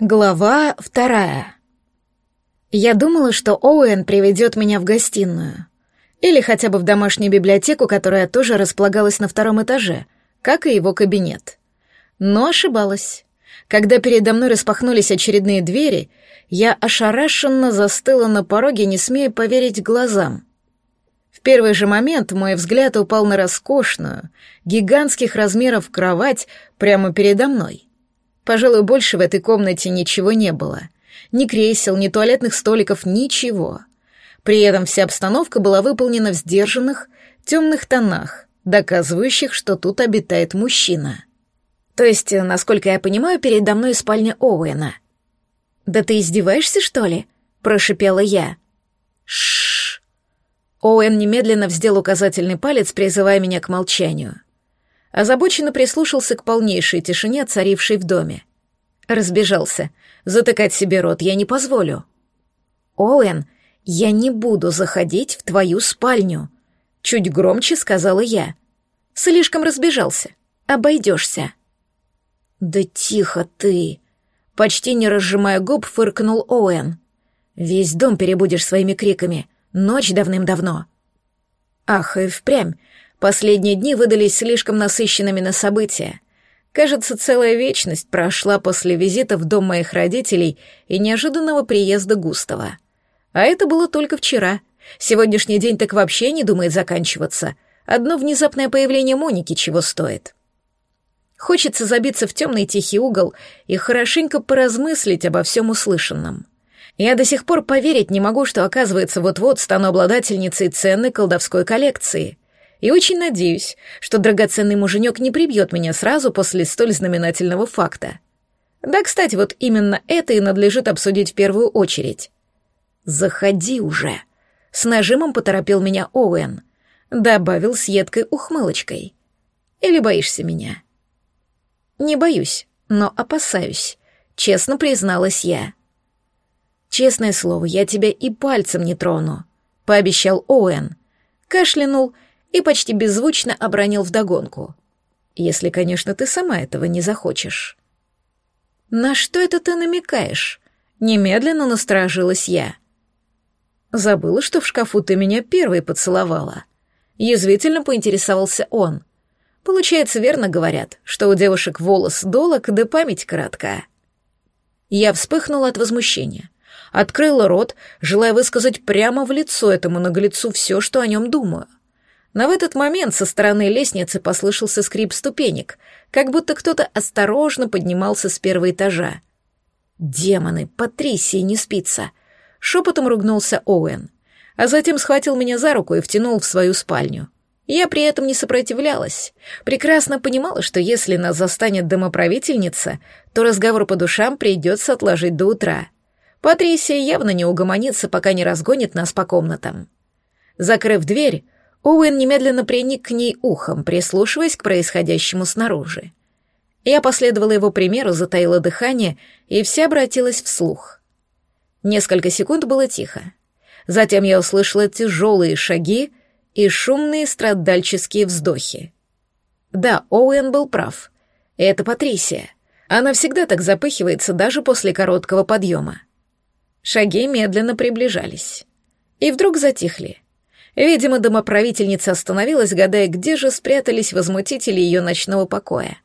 Глава вторая. Я думала, что Оуэн приведет меня в гостиную. Или хотя бы в домашнюю библиотеку, которая тоже располагалась на втором этаже, как и его кабинет. Но ошибалась. Когда передо мной распахнулись очередные двери, я ошарашенно застыла на пороге, не смея поверить глазам. В первый же момент мой взгляд упал на роскошную, гигантских размеров кровать прямо передо мной — Пожалуй, больше в этой комнате ничего не было. Ни кресел, ни туалетных столиков, ничего. При этом вся обстановка была выполнена в сдержанных, темных тонах, доказывающих, что тут обитает мужчина. То есть, насколько я понимаю, передо мной спальня Оуэна. «Да ты издеваешься, что ли?» — прошипела я. Шш. Оуэн немедленно вздел указательный палец, призывая меня к молчанию озабоченно прислушался к полнейшей тишине, царившей в доме. Разбежался. Затыкать себе рот я не позволю. «Оуэн, я не буду заходить в твою спальню», — чуть громче сказала я. Слишком разбежался. Обойдешься. «Да тихо ты!» — почти не разжимая губ, фыркнул Оуэн. «Весь дом перебудешь своими криками. Ночь давным-давно». Ах, и впрямь. Последние дни выдались слишком насыщенными на события. Кажется, целая вечность прошла после визита в дом моих родителей и неожиданного приезда Густава. А это было только вчера. Сегодняшний день так вообще не думает заканчиваться. Одно внезапное появление Моники чего стоит. Хочется забиться в темный тихий угол и хорошенько поразмыслить обо всем услышанном. Я до сих пор поверить не могу, что, оказывается, вот-вот стану обладательницей ценной колдовской коллекции — и очень надеюсь, что драгоценный муженек не прибьет меня сразу после столь знаменательного факта. Да, кстати, вот именно это и надлежит обсудить в первую очередь. «Заходи уже!» — с нажимом поторопил меня Оуэн. Добавил с едкой ухмылочкой. «Или боишься меня?» «Не боюсь, но опасаюсь», — честно призналась я. «Честное слово, я тебя и пальцем не трону», — пообещал Оуэн. Кашлянул и почти беззвучно обронил вдогонку. «Если, конечно, ты сама этого не захочешь». «На что это ты намекаешь?» Немедленно насторожилась я. «Забыла, что в шкафу ты меня первой поцеловала». Язвительно поинтересовался он. «Получается, верно говорят, что у девушек волос долог, да память коротка». Я вспыхнула от возмущения. Открыла рот, желая высказать прямо в лицо этому наглецу все, что о нем думаю. Но в этот момент со стороны лестницы послышался скрип ступенек, как будто кто-то осторожно поднимался с первого этажа. «Демоны, Патрисии не спится!» — шепотом ругнулся Оуэн, а затем схватил меня за руку и втянул в свою спальню. Я при этом не сопротивлялась. Прекрасно понимала, что если нас застанет домоправительница, то разговор по душам придется отложить до утра. Патрисия явно не угомонится, пока не разгонит нас по комнатам. Закрыв дверь, Оуэн немедленно приник к ней ухом, прислушиваясь к происходящему снаружи. Я последовала его примеру, затаила дыхание, и вся обратилась вслух. Несколько секунд было тихо. Затем я услышала тяжелые шаги и шумные страдальческие вздохи. Да, Оуэн был прав. Это Патрисия. Она всегда так запыхивается даже после короткого подъема. Шаги медленно приближались. И вдруг затихли. Видимо, домоправительница остановилась, гадая, где же спрятались возмутители ее ночного покоя.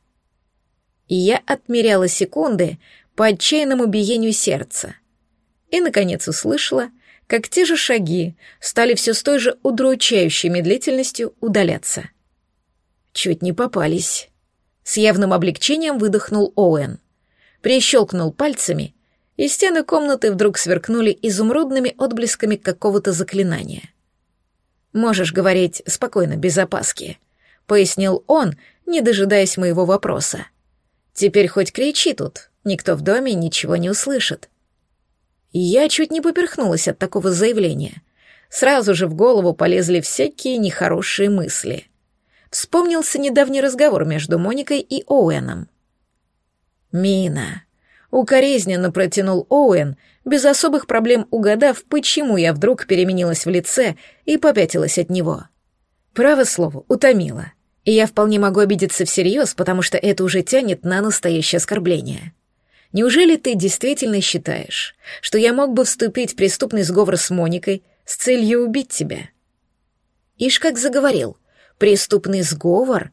И я отмеряла секунды по отчаянному биению сердца. И, наконец, услышала, как те же шаги стали все с той же удручающей медлительностью удаляться. Чуть не попались. С явным облегчением выдохнул Оуэн. Прищелкнул пальцами, и стены комнаты вдруг сверкнули изумрудными отблесками какого-то заклинания — «Можешь говорить спокойно, без опаски», — пояснил он, не дожидаясь моего вопроса. «Теперь хоть кричи тут, никто в доме ничего не услышит». Я чуть не поперхнулась от такого заявления. Сразу же в голову полезли всякие нехорошие мысли. Вспомнился недавний разговор между Моникой и Оуэном. «Мина», — укоризненно протянул Оуэн, без особых проблем угадав, почему я вдруг переменилась в лице и попятилась от него. Право слово, утомило. И я вполне могу обидеться всерьез, потому что это уже тянет на настоящее оскорбление. Неужели ты действительно считаешь, что я мог бы вступить в преступный сговор с Моникой с целью убить тебя?» Ишь как заговорил. «Преступный сговор?»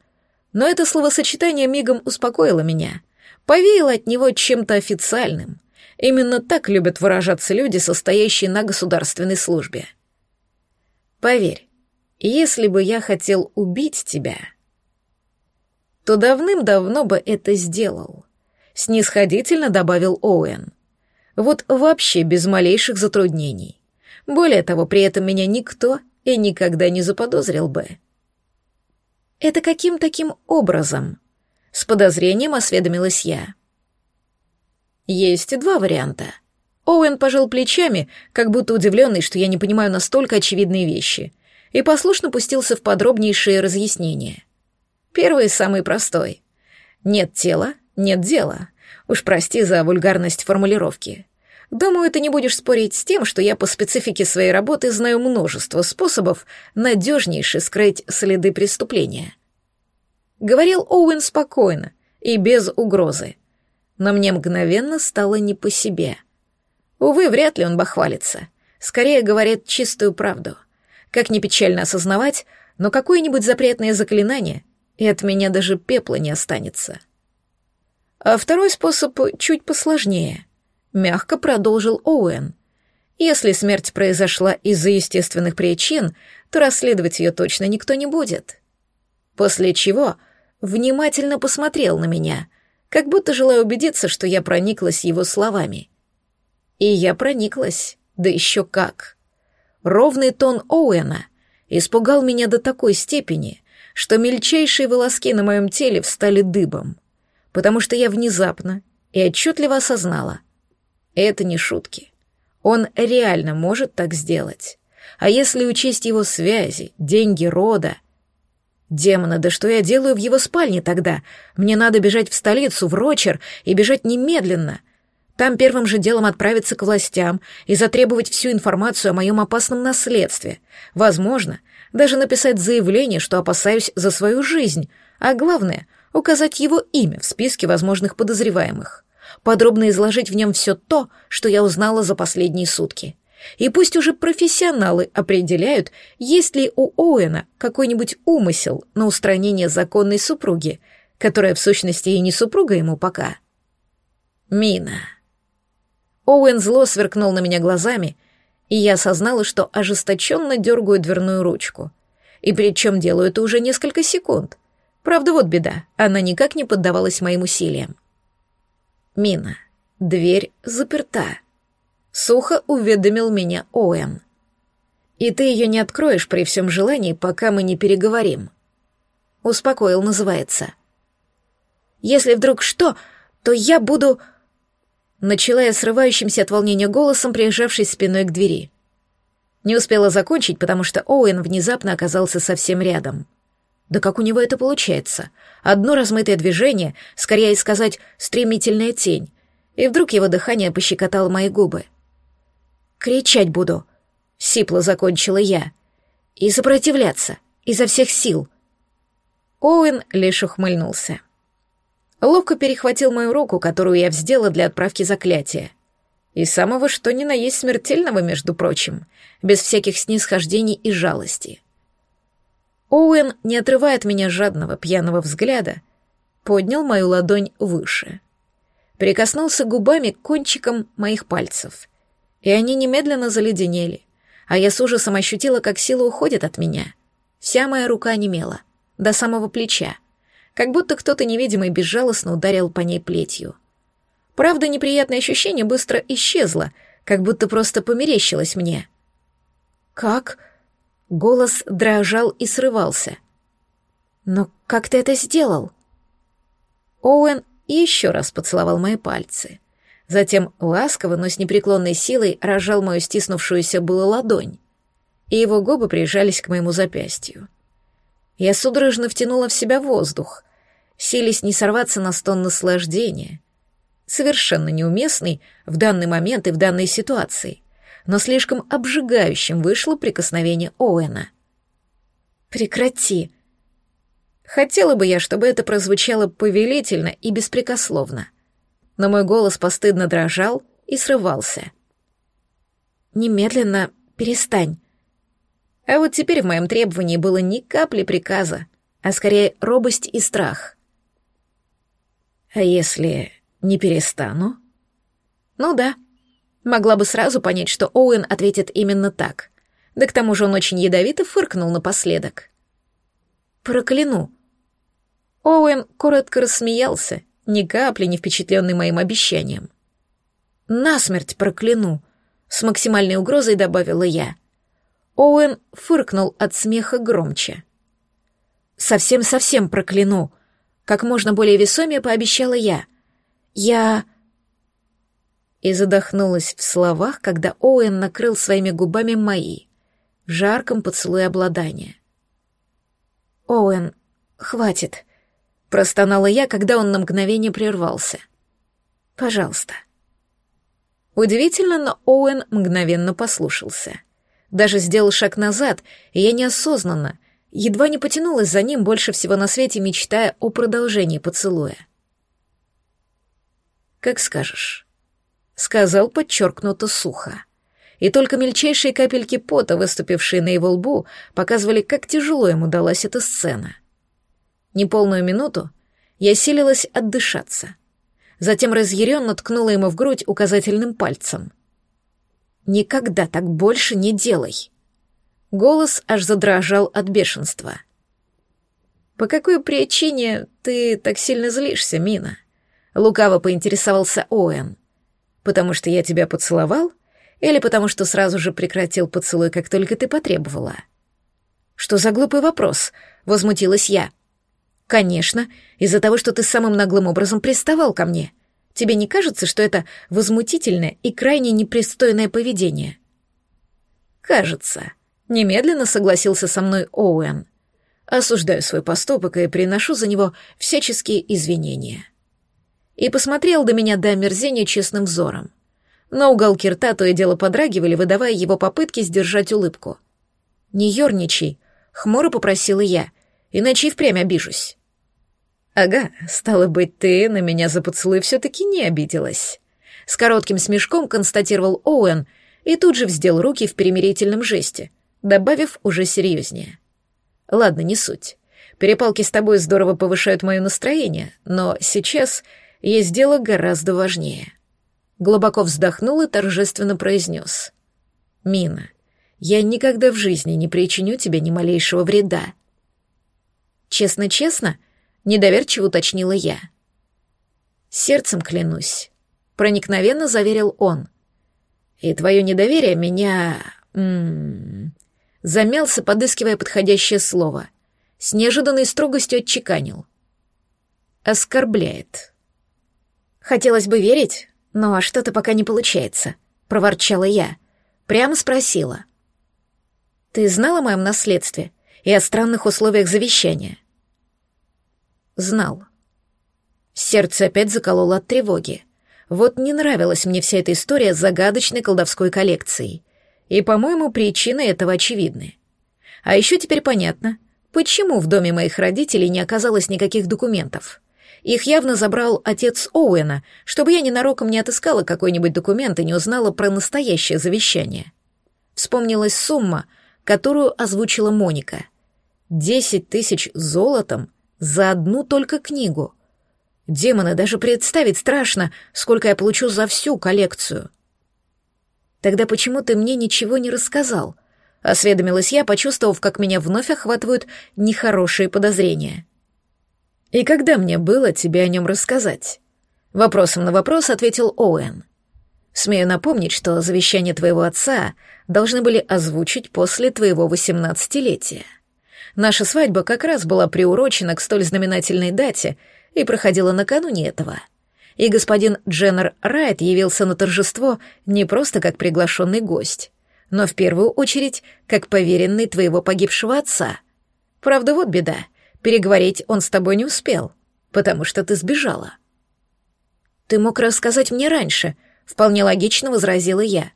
Но это словосочетание мигом успокоило меня. Повеяло от него чем-то официальным. Именно так любят выражаться люди, состоящие на государственной службе. Поверь, если бы я хотел убить тебя, то давным-давно бы это сделал снисходительно добавил Оуэн. Вот вообще без малейших затруднений. Более того, при этом меня никто и никогда не заподозрил бы. Это каким таким образом? С подозрением осведомилась я. Есть два варианта. Оуэн пожал плечами, как будто удивленный, что я не понимаю настолько очевидные вещи, и послушно пустился в подробнейшие разъяснения. Первый самый простой. Нет тела, нет дела. Уж прости за вульгарность формулировки. Думаю, ты не будешь спорить с тем, что я по специфике своей работы знаю множество способов надежнейше скрыть следы преступления. Говорил Оуэн спокойно и без угрозы. Но мне мгновенно стало не по себе. Увы, вряд ли он бахвалится. Скорее говорит чистую правду. Как ни печально осознавать, но какое-нибудь запретное заклинание, и от меня даже пепла не останется. А второй способ чуть посложнее. Мягко продолжил Оуэн. Если смерть произошла из-за естественных причин, то расследовать ее точно никто не будет. После чего внимательно посмотрел на меня, как будто желая убедиться, что я прониклась его словами. И я прониклась, да еще как. Ровный тон Оуэна испугал меня до такой степени, что мельчайшие волоски на моем теле встали дыбом потому что я внезапно и отчетливо осознала. Это не шутки. Он реально может так сделать. А если учесть его связи, деньги рода... Демона, да что я делаю в его спальне тогда? Мне надо бежать в столицу, в Рочер, и бежать немедленно. Там первым же делом отправиться к властям и затребовать всю информацию о моем опасном наследстве. Возможно, даже написать заявление, что опасаюсь за свою жизнь. А главное, указать его имя в списке возможных подозреваемых, подробно изложить в нем все то, что я узнала за последние сутки. И пусть уже профессионалы определяют, есть ли у Оуэна какой-нибудь умысел на устранение законной супруги, которая в сущности и не супруга ему пока. Мина. Оуэн зло сверкнул на меня глазами, и я осознала, что ожесточенно дергаю дверную ручку. И причем делаю это уже несколько секунд — Правда, вот беда, она никак не поддавалась моим усилиям. «Мина, дверь заперта», — сухо уведомил меня Оуэн. «И ты ее не откроешь при всем желании, пока мы не переговорим». «Успокоил» называется. «Если вдруг что, то я буду...» Начала я срывающимся от волнения голосом, прижавшись спиной к двери. Не успела закончить, потому что Оуэн внезапно оказался совсем рядом. Да как у него это получается? Одно размытое движение, скорее сказать, стремительная тень, и вдруг его дыхание пощекотало мои губы. «Кричать буду», — сипло закончила я, — «и сопротивляться, изо всех сил». Оуэн лишь ухмыльнулся. Ловко перехватил мою руку, которую я вздела для отправки заклятия. И самого что ни на есть смертельного, между прочим, без всяких снисхождений и жалости — Оуэн, не отрывая от меня жадного пьяного взгляда, поднял мою ладонь выше. Прикоснулся губами к кончикам моих пальцев, и они немедленно заледенели, а я с ужасом ощутила, как сила уходит от меня. Вся моя рука немела, до самого плеча, как будто кто-то невидимый безжалостно ударил по ней плетью. Правда, неприятное ощущение быстро исчезло, как будто просто померещилось мне. «Как?» Голос дрожал и срывался. «Но как ты это сделал?» Оуэн еще раз поцеловал мои пальцы. Затем ласково, но с непреклонной силой рожал мою стиснувшуюся было ладонь, и его губы прижались к моему запястью. Я судорожно втянула в себя воздух, сились не сорваться на стон наслаждения, совершенно неуместный в данный момент и в данной ситуации но слишком обжигающим вышло прикосновение Оуэна. «Прекрати!» Хотела бы я, чтобы это прозвучало повелительно и беспрекословно. Но мой голос постыдно дрожал и срывался. «Немедленно перестань». А вот теперь в моем требовании было ни капли приказа, а скорее робость и страх. «А если не перестану?» «Ну да». Могла бы сразу понять, что Оуэн ответит именно так. Да к тому же он очень ядовито фыркнул напоследок. «Прокляну». Оуэн коротко рассмеялся, ни капли не впечатленный моим обещанием. «Насмерть прокляну», — с максимальной угрозой добавила я. Оуэн фыркнул от смеха громче. «Совсем-совсем прокляну», — как можно более весомее пообещала я. «Я...» И задохнулась в словах, когда Оуэн накрыл своими губами мои, в жарком поцелуе обладания. «Оуэн, хватит», Простонала я, когда он на мгновение прервался. «Пожалуйста». Удивительно, но Оуэн мгновенно послушался. Даже сделал шаг назад, и я неосознанно, едва не потянулась за ним больше всего на свете, мечтая о продолжении поцелуя. «Как скажешь», — сказал подчеркнуто сухо. И только мельчайшие капельки пота, выступившие на его лбу, показывали, как тяжело ему далась эта сцена — Неполную минуту я силилась отдышаться. Затем разъяренно ткнула ему в грудь указательным пальцем. «Никогда так больше не делай!» Голос аж задрожал от бешенства. «По какой причине ты так сильно злишься, Мина?» Лукаво поинтересовался Оуэн. «Потому что я тебя поцеловал? Или потому что сразу же прекратил поцелуй, как только ты потребовала?» «Что за глупый вопрос?» — возмутилась я. «Конечно, из-за того, что ты самым наглым образом приставал ко мне. Тебе не кажется, что это возмутительное и крайне непристойное поведение?» «Кажется», — немедленно согласился со мной Оуэн. «Осуждаю свой поступок и приношу за него всяческие извинения». И посмотрел до меня до омерзения честным взором. Но уголки рта то и дело подрагивали, выдавая его попытки сдержать улыбку. «Не ерничай», — хмуро попросила я, — «иначе и впрямь обижусь». «Ага, стало быть, ты на меня за поцелуй все-таки не обиделась». С коротким смешком констатировал Оуэн и тут же вздел руки в примирительном жесте, добавив уже серьезнее. «Ладно, не суть. Перепалки с тобой здорово повышают мое настроение, но сейчас есть дело гораздо важнее». Глубоко вздохнул и торжественно произнес. «Мина, я никогда в жизни не причиню тебе ни малейшего вреда». «Честно-честно?» Недоверчиво уточнила я. Сердцем клянусь. Проникновенно заверил он. И твое недоверие меня... М -м -м, замялся, подыскивая подходящее слово. С неожиданной строгостью отчеканил. Оскорбляет. Хотелось бы верить, но что-то пока не получается, проворчала я. Прямо спросила. Ты знала о моем наследстве и о странных условиях завещания? Знал. Сердце опять закололо от тревоги. Вот не нравилась мне вся эта история с загадочной колдовской коллекцией. И, по-моему, причины этого очевидны. А еще теперь понятно, почему в доме моих родителей не оказалось никаких документов. Их явно забрал отец Оуэна, чтобы я ненароком не отыскала какой-нибудь документ и не узнала про настоящее завещание. Вспомнилась сумма, которую озвучила Моника. Десять тысяч золотом за одну только книгу. Демоны, даже представить страшно, сколько я получу за всю коллекцию. Тогда почему ты мне ничего не рассказал? Осведомилась я, почувствовав, как меня вновь охватывают нехорошие подозрения. И когда мне было тебе о нем рассказать? Вопросом на вопрос ответил Оуэн. Смею напомнить, что завещание твоего отца должны были озвучить после твоего восемнадцатилетия. Наша свадьба как раз была приурочена к столь знаменательной дате и проходила накануне этого. И господин Дженнер Райт явился на торжество не просто как приглашенный гость, но в первую очередь как поверенный твоего погибшего отца. Правда, вот беда, переговорить он с тобой не успел, потому что ты сбежала. Ты мог рассказать мне раньше, вполне логично возразила я.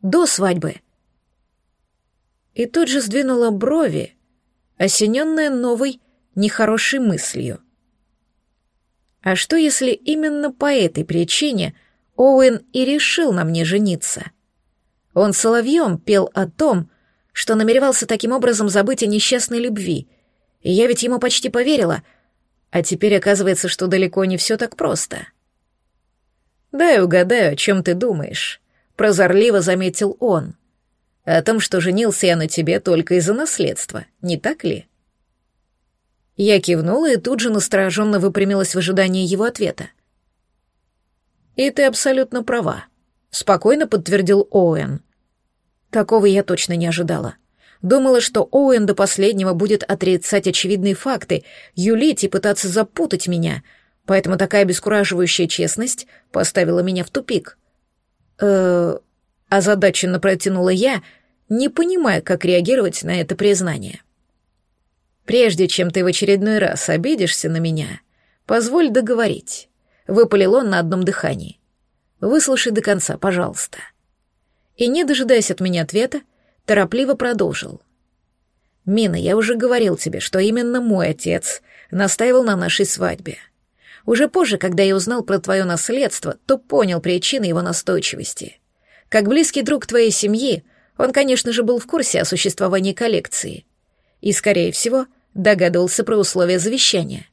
До свадьбы. И тут же сдвинула брови, осененная новой, нехорошей мыслью. А что, если именно по этой причине Оуэн и решил на мне жениться? Он соловьем пел о том, что намеревался таким образом забыть о несчастной любви, и я ведь ему почти поверила, а теперь оказывается, что далеко не все так просто. «Дай угадаю, о чем ты думаешь», — прозорливо заметил он. «О том, что женился я на тебе только из-за наследства, не так ли?» Я кивнула и тут же настороженно выпрямилась в ожидании его ответа. «И ты абсолютно права», — спокойно подтвердил Оуэн. Такого я точно не ожидала. Думала, что Оуэн до последнего будет отрицать очевидные факты, юлить и пытаться запутать меня, поэтому такая бескураживающая честность поставила меня в тупик. э озадаченно протянула я, не понимая, как реагировать на это признание. «Прежде чем ты в очередной раз обидишься на меня, позволь договорить», — выпалил он на одном дыхании. «Выслушай до конца, пожалуйста». И, не дожидаясь от меня ответа, торопливо продолжил. «Мина, я уже говорил тебе, что именно мой отец настаивал на нашей свадьбе. Уже позже, когда я узнал про твое наследство, то понял причины его настойчивости. Как близкий друг твоей семьи, он, конечно же, был в курсе о существовании коллекции. И, скорее всего, Догадывался про условия завещания.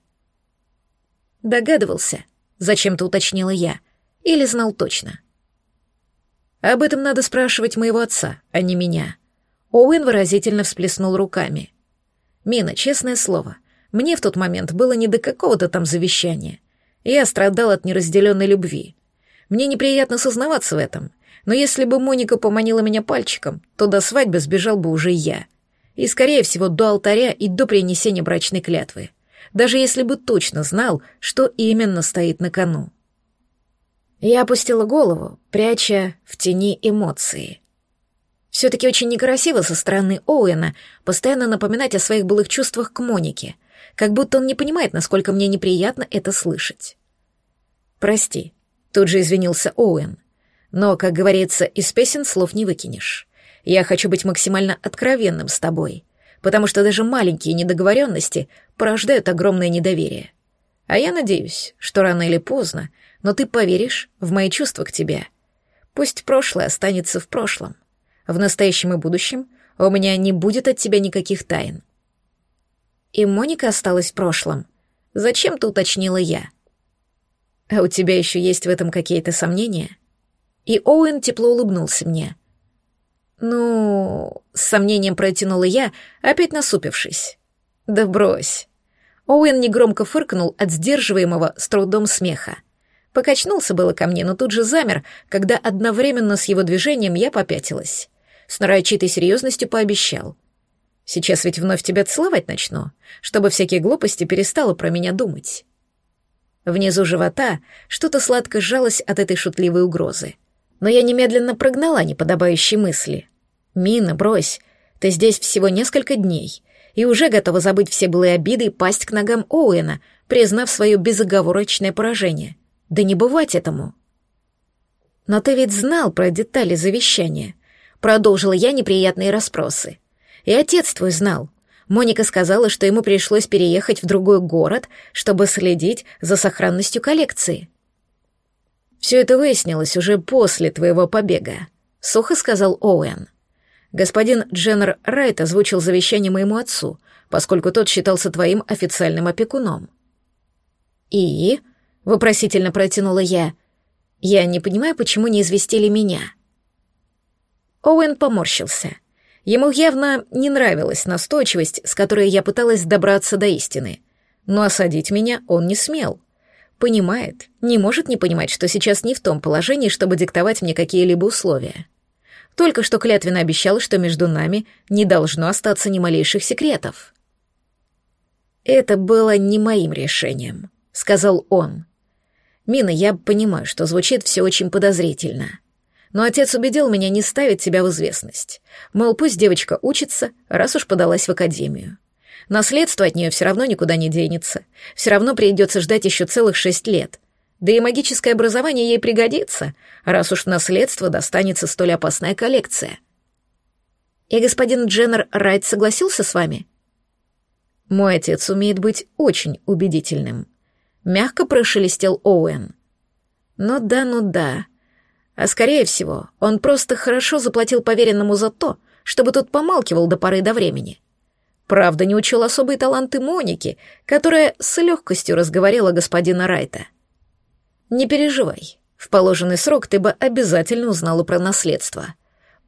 Догадывался, зачем-то уточнила я, или знал точно. Об этом надо спрашивать моего отца, а не меня. Оуэн выразительно всплеснул руками. Мина, честное слово, мне в тот момент было не до какого-то там завещания. Я страдал от неразделенной любви. Мне неприятно сознаваться в этом, но если бы Моника поманила меня пальчиком, то до свадьбы сбежал бы уже я и, скорее всего, до алтаря и до принесения брачной клятвы, даже если бы точно знал, что именно стоит на кону. Я опустила голову, пряча в тени эмоции. Все-таки очень некрасиво со стороны Оуэна постоянно напоминать о своих былых чувствах к Монике, как будто он не понимает, насколько мне неприятно это слышать. «Прости», — тут же извинился Оуэн, «но, как говорится, из песен слов не выкинешь. Я хочу быть максимально откровенным с тобой, потому что даже маленькие недоговоренности порождают огромное недоверие. А я надеюсь, что рано или поздно, но ты поверишь в мои чувства к тебе. Пусть прошлое останется в прошлом. В настоящем и будущем у меня не будет от тебя никаких тайн. И Моника осталась в прошлом. Зачем-то уточнила я. А у тебя еще есть в этом какие-то сомнения? И Оуэн тепло улыбнулся мне — «Ну...» — с сомнением протянула я, опять насупившись. «Да брось». Оуэн негромко фыркнул от сдерживаемого с трудом смеха. Покачнулся было ко мне, но тут же замер, когда одновременно с его движением я попятилась. С нарочитой серьезностью пообещал. «Сейчас ведь вновь тебя целовать начну, чтобы всякие глупости перестало про меня думать». Внизу живота что-то сладко сжалось от этой шутливой угрозы. Но я немедленно прогнала неподобающие мысли — «Мина, брось, ты здесь всего несколько дней и уже готова забыть все былые обиды и пасть к ногам Оуэна, признав свое безоговорочное поражение. Да не бывать этому!» «Но ты ведь знал про детали завещания», — продолжила я неприятные расспросы. «И отец твой знал. Моника сказала, что ему пришлось переехать в другой город, чтобы следить за сохранностью коллекции». «Все это выяснилось уже после твоего побега», — сухо сказал Оуэн. Господин Дженнер Райт озвучил завещание моему отцу, поскольку тот считался твоим официальным опекуном. И? Вопросительно протянула я. Я не понимаю, почему не известили меня. Оуэн поморщился. Ему явно не нравилась настойчивость, с которой я пыталась добраться до истины. Но осадить меня он не смел. Понимает, не может не понимать, что сейчас не в том положении, чтобы диктовать мне какие-либо условия. Только что клятвенно обещал, что между нами не должно остаться ни малейших секретов. «Это было не моим решением», — сказал он. «Мина, я понимаю, что звучит все очень подозрительно. Но отец убедил меня не ставить себя в известность. Мол, пусть девочка учится, раз уж подалась в академию. Наследство от нее все равно никуда не денется. Все равно придется ждать еще целых шесть лет. Да и магическое образование ей пригодится, раз уж в наследство достанется столь опасная коллекция. И господин Дженнер Райт согласился с вами? Мой отец умеет быть очень убедительным. Мягко прошелестел Оуэн. Ну да, ну да. А скорее всего, он просто хорошо заплатил поверенному за то, чтобы тот помалкивал до поры до времени. Правда, не учел особые таланты Моники, которая с легкостью разговорила господина Райта. «Не переживай, в положенный срок ты бы обязательно узнала про наследство».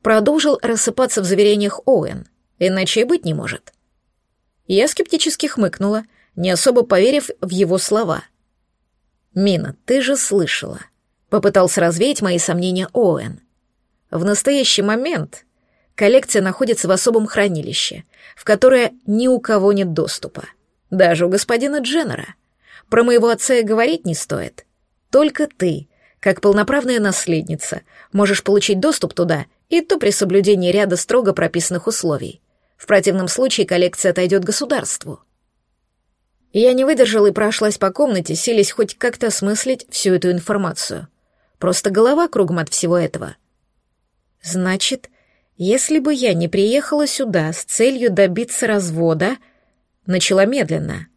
Продолжил рассыпаться в заверениях Оуэн, иначе и быть не может. Я скептически хмыкнула, не особо поверив в его слова. «Мина, ты же слышала», — попытался развеять мои сомнения Оуэн. «В настоящий момент коллекция находится в особом хранилище, в которое ни у кого нет доступа. Даже у господина Дженнера. Про моего отца и говорить не стоит. Только ты, как полноправная наследница, можешь получить доступ туда, и то при соблюдении ряда строго прописанных условий. В противном случае коллекция отойдет государству. Я не выдержала и прошлась по комнате, силясь хоть как-то осмыслить всю эту информацию. Просто голова кругом от всего этого. Значит, если бы я не приехала сюда с целью добиться развода, начала медленно,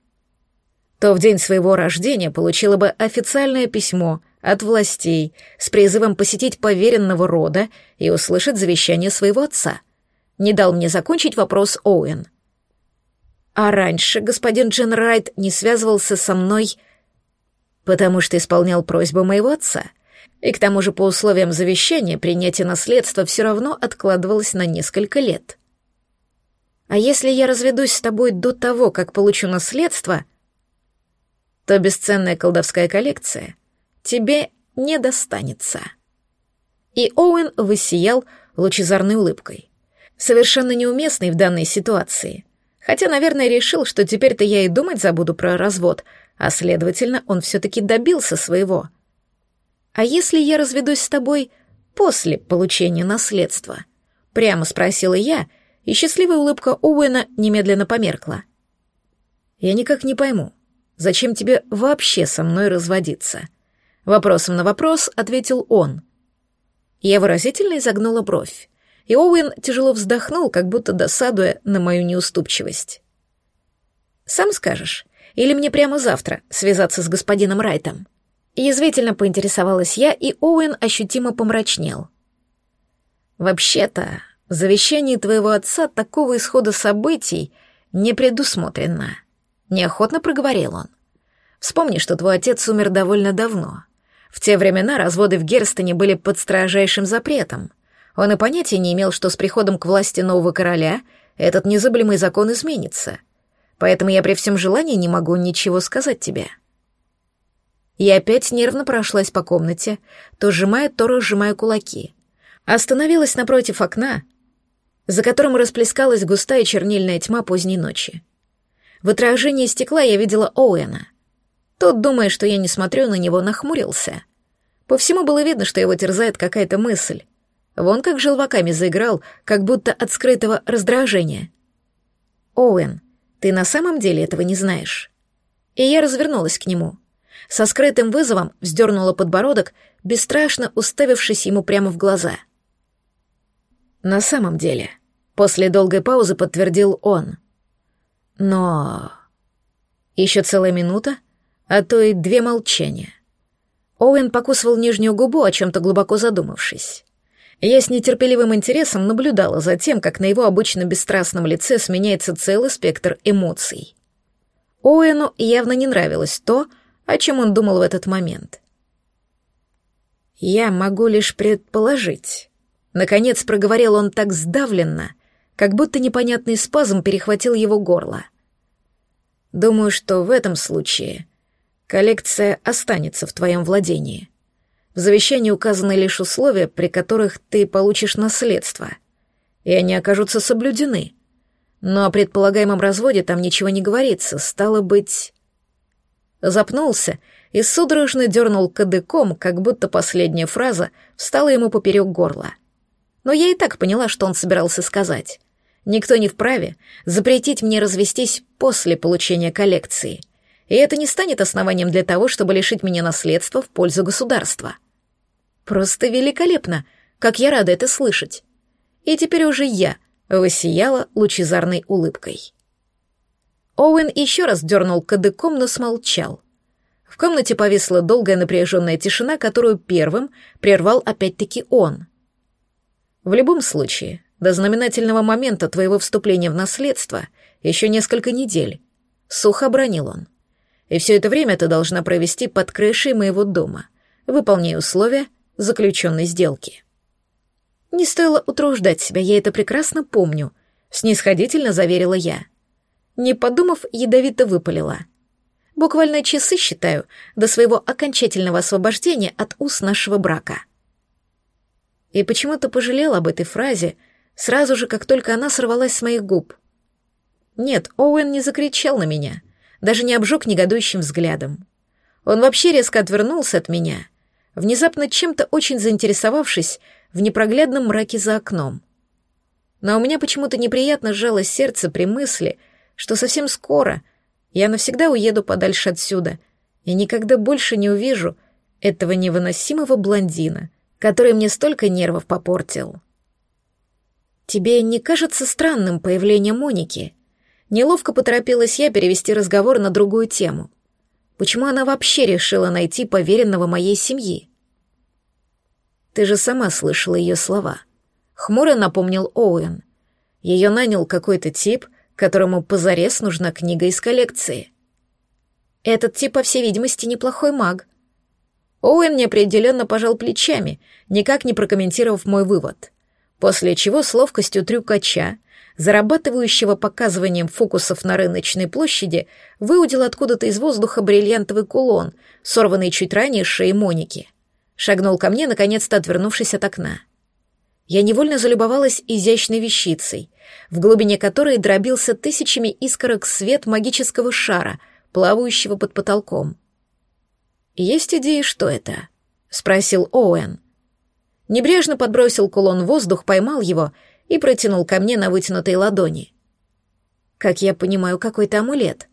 то в день своего рождения получила бы официальное письмо от властей с призывом посетить поверенного рода и услышать завещание своего отца. Не дал мне закончить вопрос Оуэн. А раньше господин Джен Райт не связывался со мной, потому что исполнял просьбу моего отца — и к тому же по условиям завещания принятие наследства все равно откладывалось на несколько лет. А если я разведусь с тобой до того, как получу наследство, то бесценная колдовская коллекция тебе не достанется. И Оуэн высиял лучезарной улыбкой, совершенно неуместной в данной ситуации. Хотя, наверное, решил, что теперь-то я и думать забуду про развод, а, следовательно, он все-таки добился своего — «А если я разведусь с тобой после получения наследства?» Прямо спросила я, и счастливая улыбка Оуэна немедленно померкла. «Я никак не пойму, зачем тебе вообще со мной разводиться?» Вопросом на вопрос ответил он. Я выразительно изогнула бровь, и Оуэн тяжело вздохнул, как будто досадуя на мою неуступчивость. «Сам скажешь, или мне прямо завтра связаться с господином Райтом?» Язвительно поинтересовалась я, и Оуэн ощутимо помрачнел. «Вообще-то, в завещании твоего отца такого исхода событий не предусмотрено», — неохотно проговорил он. «Вспомни, что твой отец умер довольно давно. В те времена разводы в Герстоне были под строжайшим запретом. Он и понятия не имел, что с приходом к власти нового короля этот незыблемый закон изменится. Поэтому я при всем желании не могу ничего сказать тебе». Я опять нервно прошлась по комнате, то сжимая, то разжимая кулаки. Остановилась напротив окна, за которым расплескалась густая чернильная тьма поздней ночи. В отражении стекла я видела Оуэна. Тот, думая, что я не смотрю на него, нахмурился. По всему было видно, что его терзает какая-то мысль. Вон как желваками заиграл, как будто от скрытого раздражения. «Оуэн, ты на самом деле этого не знаешь?» И я развернулась к нему — со скрытым вызовом вздернула подбородок, бесстрашно уставившись ему прямо в глаза. «На самом деле», — после долгой паузы подтвердил он. «Но...» Еще целая минута, а то и две молчания. Оуэн покусывал нижнюю губу, о чем-то глубоко задумавшись. Я с нетерпеливым интересом наблюдала за тем, как на его обычно бесстрастном лице сменяется целый спектр эмоций. Оуэну явно не нравилось то, о чем он думал в этот момент. «Я могу лишь предположить». Наконец проговорил он так сдавленно, как будто непонятный спазм перехватил его горло. «Думаю, что в этом случае коллекция останется в твоем владении. В завещании указаны лишь условия, при которых ты получишь наследство, и они окажутся соблюдены. Но о предполагаемом разводе там ничего не говорится, стало быть...» запнулся и судорожно дернул кадыком, как будто последняя фраза встала ему поперек горла. Но я и так поняла, что он собирался сказать. Никто не вправе запретить мне развестись после получения коллекции, и это не станет основанием для того, чтобы лишить меня наследства в пользу государства. Просто великолепно, как я рада это слышать. И теперь уже я высияла лучезарной улыбкой. Оуэн еще раз дернул кадыком, но смолчал. В комнате повисла долгая напряженная тишина, которую первым прервал опять-таки он. В любом случае, до знаменательного момента твоего вступления в наследство еще несколько недель. Сухо обронил он. И все это время ты должна провести под крышей моего дома, выполняя условия заключенной сделки. Не стоило утруждать себя, я это прекрасно помню, снисходительно заверила я. Не подумав, ядовито выпалила. Буквально часы считаю до своего окончательного освобождения от уз нашего брака. И почему-то пожалел об этой фразе, сразу же, как только она сорвалась с моих губ. Нет, Оуэн не закричал на меня, даже не обжег негодующим взглядом. Он вообще резко отвернулся от меня, внезапно чем-то очень заинтересовавшись в непроглядном мраке за окном. Но у меня почему-то неприятно сжалось сердце при мысли, что совсем скоро я навсегда уеду подальше отсюда и никогда больше не увижу этого невыносимого блондина, который мне столько нервов попортил. «Тебе не кажется странным появление Моники?» Неловко поторопилась я перевести разговор на другую тему. Почему она вообще решила найти поверенного моей семьи? Ты же сама слышала ее слова. Хмуро напомнил Оуэн. Ее нанял какой-то тип, которому позарез нужна книга из коллекции. Этот тип, по всей видимости, неплохой маг. Оуэн неопределенно пожал плечами, никак не прокомментировав мой вывод после чего с ловкостью трюкача, зарабатывающего показыванием фокусов на рыночной площади, выудил откуда-то из воздуха бриллиантовый кулон, сорванный чуть ранее с шеи Моники. Шагнул ко мне, наконец-то отвернувшись от окна. Я невольно залюбовалась изящной вещицей, в глубине которой дробился тысячами искорок свет магического шара, плавающего под потолком. «Есть идеи, что это?» — спросил Оуэн. Небрежно подбросил кулон в воздух, поймал его и протянул ко мне на вытянутой ладони. Как я понимаю, какой-то амулет.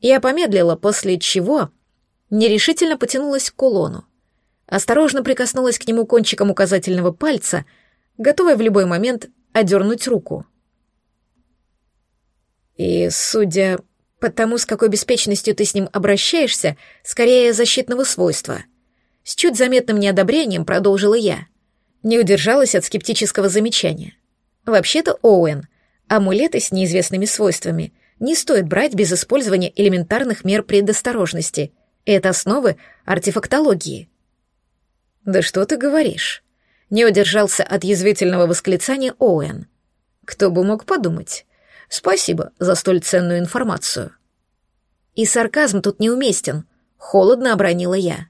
Я помедлила, после чего нерешительно потянулась к кулону. Осторожно прикоснулась к нему кончиком указательного пальца, готовая в любой момент одернуть руку. И, судя по тому, с какой беспечностью ты с ним обращаешься, скорее защитного свойства — с чуть заметным неодобрением продолжила я. Не удержалась от скептического замечания. Вообще-то, Оуэн, амулеты с неизвестными свойствами не стоит брать без использования элементарных мер предосторожности. Это основы артефактологии. «Да что ты говоришь?» Не удержался от язвительного восклицания Оуэн. «Кто бы мог подумать? Спасибо за столь ценную информацию». И сарказм тут неуместен. Холодно обронила я.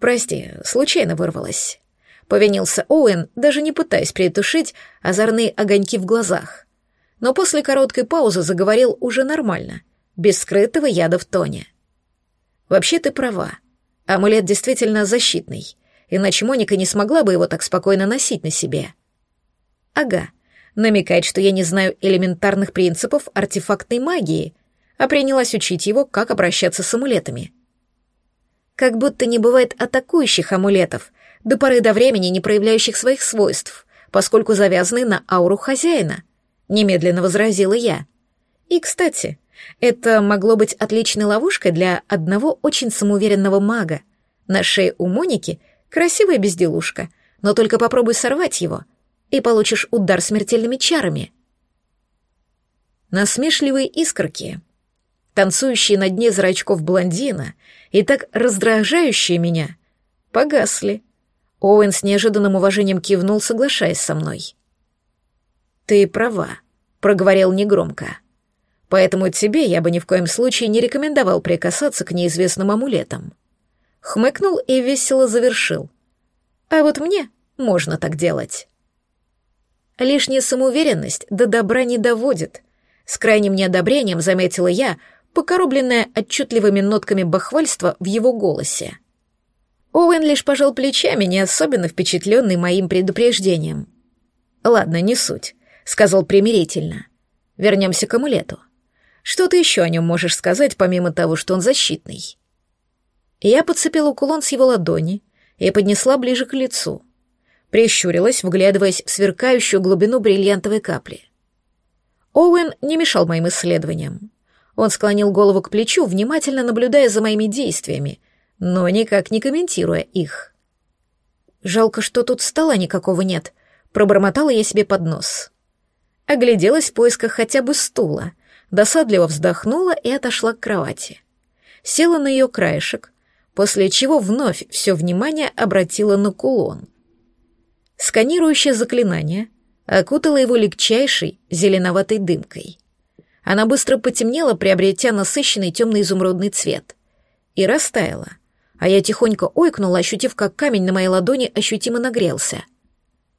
«Прости, случайно вырвалась». Повинился Оуэн, даже не пытаясь притушить озорные огоньки в глазах. Но после короткой паузы заговорил уже нормально, без скрытого яда в тоне. «Вообще ты права. Амулет действительно защитный, иначе Моника не смогла бы его так спокойно носить на себе». «Ага, намекает, что я не знаю элементарных принципов артефактной магии, а принялась учить его, как обращаться с амулетами». Как будто не бывает атакующих амулетов, до поры до времени не проявляющих своих свойств, поскольку завязаны на ауру хозяина, немедленно возразила я. И, кстати, это могло быть отличной ловушкой для одного очень самоуверенного мага. На шее у Моники красивая безделушка, но только попробуй сорвать его, и получишь удар смертельными чарами. Насмешливые искорки танцующие на дне зрачков блондина и так раздражающие меня, погасли. Оуэн с неожиданным уважением кивнул, соглашаясь со мной. «Ты права», — проговорил негромко. «Поэтому тебе я бы ни в коем случае не рекомендовал прикасаться к неизвестным амулетам». Хмыкнул и весело завершил. «А вот мне можно так делать». Лишняя самоуверенность до добра не доводит. С крайним неодобрением заметила я, покоробленная отчетливыми нотками бахвальства в его голосе. Оуэн лишь пожал плечами, не особенно впечатленный моим предупреждением. «Ладно, не суть», — сказал примирительно. «Вернемся к амулету. Что ты еще о нем можешь сказать, помимо того, что он защитный?» Я подцепила кулон с его ладони и поднесла ближе к лицу. Прищурилась, вглядываясь в сверкающую глубину бриллиантовой капли. Оуэн не мешал моим исследованиям. Он склонил голову к плечу, внимательно наблюдая за моими действиями, но никак не комментируя их. «Жалко, что тут стола никакого нет», — пробормотала я себе под нос. Огляделась в поисках хотя бы стула, досадливо вздохнула и отошла к кровати. Села на ее краешек, после чего вновь все внимание обратила на кулон. Сканирующее заклинание окутало его легчайшей зеленоватой дымкой. Она быстро потемнела, приобретя насыщенный темный изумрудный цвет. И растаяла. А я тихонько ойкнула, ощутив, как камень на моей ладони ощутимо нагрелся.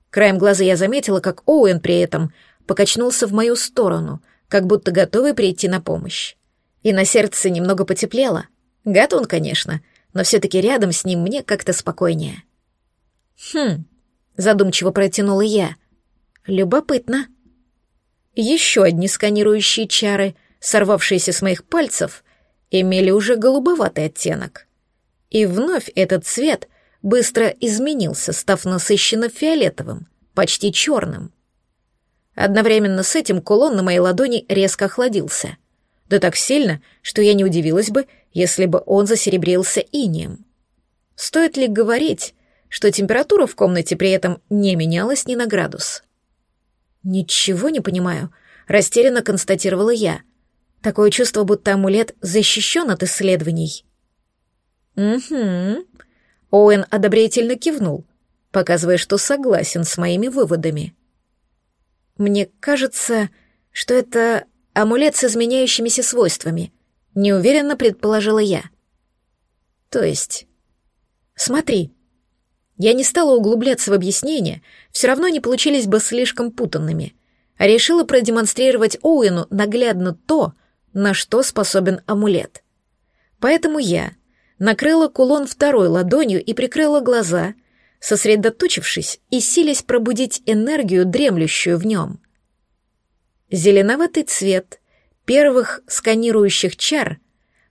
Краем глаза я заметила, как Оуэн при этом покачнулся в мою сторону, как будто готовый прийти на помощь. И на сердце немного потеплело. Гад он, конечно, но все-таки рядом с ним мне как-то спокойнее. «Хм», — задумчиво протянула я. «Любопытно». Еще одни сканирующие чары, сорвавшиеся с моих пальцев, имели уже голубоватый оттенок. И вновь этот цвет быстро изменился, став насыщенно фиолетовым, почти черным. Одновременно с этим кулон на моей ладони резко охладился. Да так сильно, что я не удивилась бы, если бы он засеребрился инием. Стоит ли говорить, что температура в комнате при этом не менялась ни на градус? «Ничего не понимаю», — растерянно констатировала я. «Такое чувство, будто амулет защищен от исследований». «Угу», — Оуэн одобрительно кивнул, показывая, что согласен с моими выводами. «Мне кажется, что это амулет с изменяющимися свойствами», — неуверенно предположила я. «То есть...» «Смотри», я не стала углубляться в объяснения, все равно они получились бы слишком путанными, а решила продемонстрировать Оуэну наглядно то, на что способен амулет. Поэтому я накрыла кулон второй ладонью и прикрыла глаза, сосредоточившись и силясь пробудить энергию, дремлющую в нем. Зеленоватый цвет первых сканирующих чар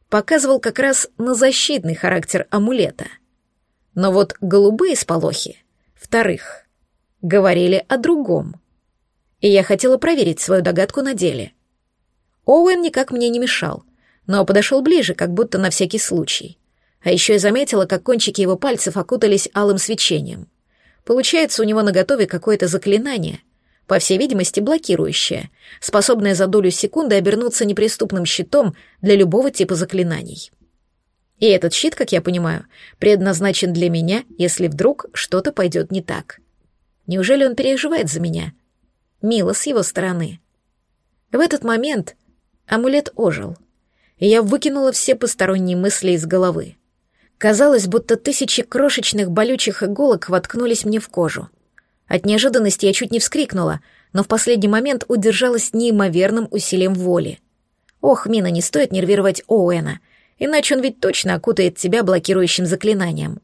показывал как раз на защитный характер амулета — но вот голубые сполохи, вторых, говорили о другом. И я хотела проверить свою догадку на деле. Оуэн никак мне не мешал, но подошел ближе, как будто на всякий случай. А еще я заметила, как кончики его пальцев окутались алым свечением. Получается, у него наготове какое-то заклинание, по всей видимости, блокирующее, способное за долю секунды обернуться неприступным щитом для любого типа заклинаний. И этот щит, как я понимаю, предназначен для меня, если вдруг что-то пойдет не так. Неужели он переживает за меня? Мило с его стороны. В этот момент амулет ожил, и я выкинула все посторонние мысли из головы. Казалось, будто тысячи крошечных болючих иголок воткнулись мне в кожу. От неожиданности я чуть не вскрикнула, но в последний момент удержалась неимоверным усилием воли. Ох, Мина, не стоит нервировать Оуэна — Иначе он ведь точно окутает тебя блокирующим заклинанием.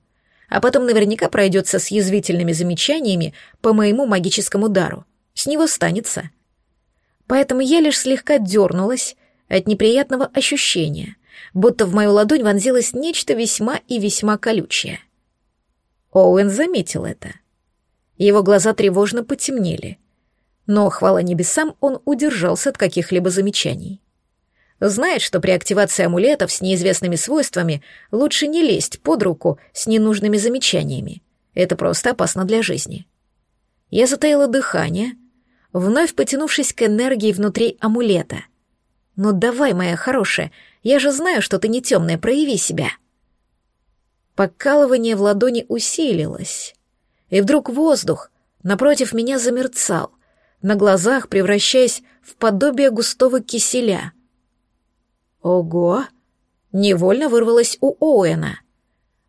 А потом наверняка пройдется с язвительными замечаниями по моему магическому дару. С него станется. Поэтому я лишь слегка дернулась от неприятного ощущения, будто в мою ладонь вонзилось нечто весьма и весьма колючее. Оуэн заметил это. Его глаза тревожно потемнели. Но, хвала небесам, он удержался от каких-либо замечаний. Знает, что при активации амулетов с неизвестными свойствами лучше не лезть под руку с ненужными замечаниями. Это просто опасно для жизни. Я затаила дыхание, вновь потянувшись к энергии внутри амулета. «Ну давай, моя хорошая, я же знаю, что ты не темная, прояви себя». Покалывание в ладони усилилось, и вдруг воздух напротив меня замерцал, на глазах превращаясь в подобие густого киселя — Ого! Невольно вырвалось у Оуэна.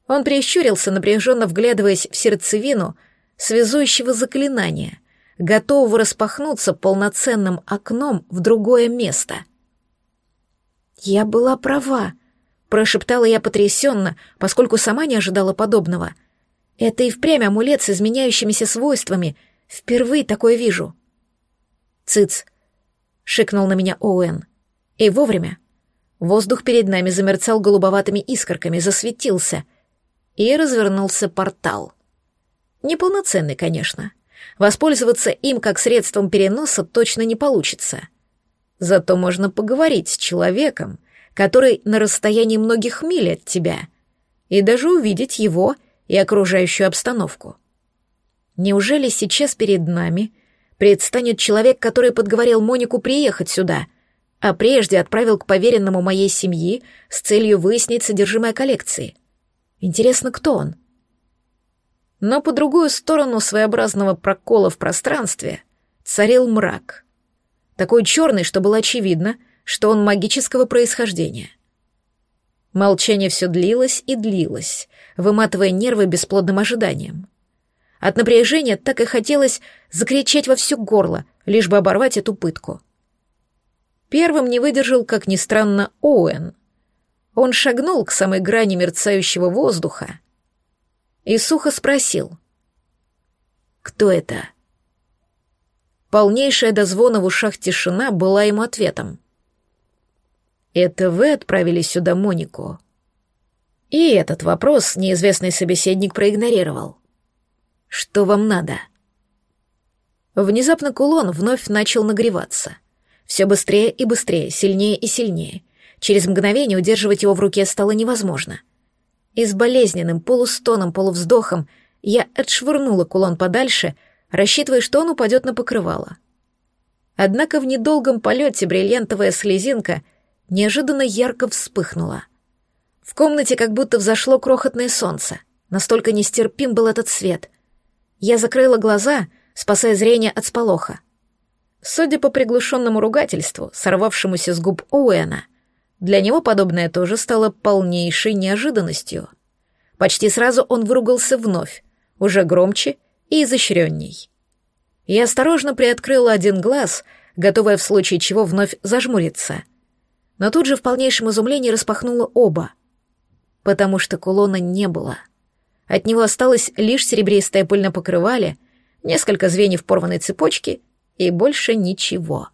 Он прищурился, напряженно вглядываясь в сердцевину связующего заклинания, готового распахнуться полноценным окном в другое место. «Я была права», — прошептала я потрясенно, поскольку сама не ожидала подобного. «Это и впрямь амулет с изменяющимися свойствами. Впервые такое вижу». «Цыц», — шикнул на меня Оуэн. И вовремя. Воздух перед нами замерцал голубоватыми искорками, засветился. И развернулся портал. Неполноценный, конечно. Воспользоваться им как средством переноса точно не получится. Зато можно поговорить с человеком, который на расстоянии многих миль от тебя, и даже увидеть его и окружающую обстановку. Неужели сейчас перед нами предстанет человек, который подговорил Монику приехать сюда, а прежде отправил к поверенному моей семьи с целью выяснить содержимое коллекции? Интересно, кто он? Но по другую сторону своеобразного прокола в пространстве царил мрак. Такой черный, что было очевидно, что он магического происхождения. Молчание все длилось и длилось, выматывая нервы бесплодным ожиданием. От напряжения так и хотелось закричать во все горло, лишь бы оборвать эту пытку. Первым не выдержал, как ни странно, Оуэн. Он шагнул к самой грани мерцающего воздуха и сухо спросил. «Кто это?» Полнейшая до звона в ушах тишина была ему ответом. «Это вы отправили сюда Монику?» И этот вопрос неизвестный собеседник проигнорировал. Что вам надо?» Внезапно кулон вновь начал нагреваться. Все быстрее и быстрее, сильнее и сильнее. Через мгновение удерживать его в руке стало невозможно. И с болезненным полустоном, полувздохом я отшвырнула кулон подальше, рассчитывая, что он упадет на покрывало. Однако в недолгом полете бриллиантовая слезинка неожиданно ярко вспыхнула. В комнате как будто взошло крохотное солнце. Настолько нестерпим был этот свет — я закрыла глаза, спасая зрение от сполоха. Судя по приглушенному ругательству, сорвавшемуся с губ Оуэна, для него подобное тоже стало полнейшей неожиданностью. Почти сразу он выругался вновь, уже громче и изощренней. Я осторожно приоткрыла один глаз, готовая в случае чего вновь зажмуриться. Но тут же в полнейшем изумлении распахнула оба, потому что кулона не было — от него осталось лишь серебристое пыль на покрывале, несколько звеньев порванной цепочки и больше ничего.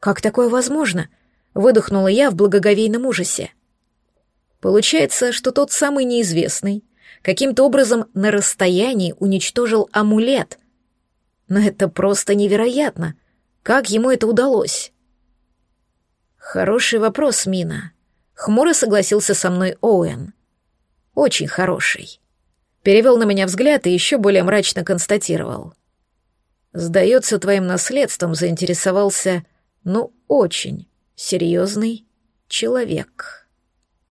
«Как такое возможно?» — выдохнула я в благоговейном ужасе. Получается, что тот самый неизвестный каким-то образом на расстоянии уничтожил амулет. Но это просто невероятно. Как ему это удалось? Хороший вопрос, Мина. Хмуро согласился со мной Оуэн. Очень хороший. Перевел на меня взгляд и еще более мрачно констатировал. Сдается, твоим наследством заинтересовался, ну, очень серьезный человек.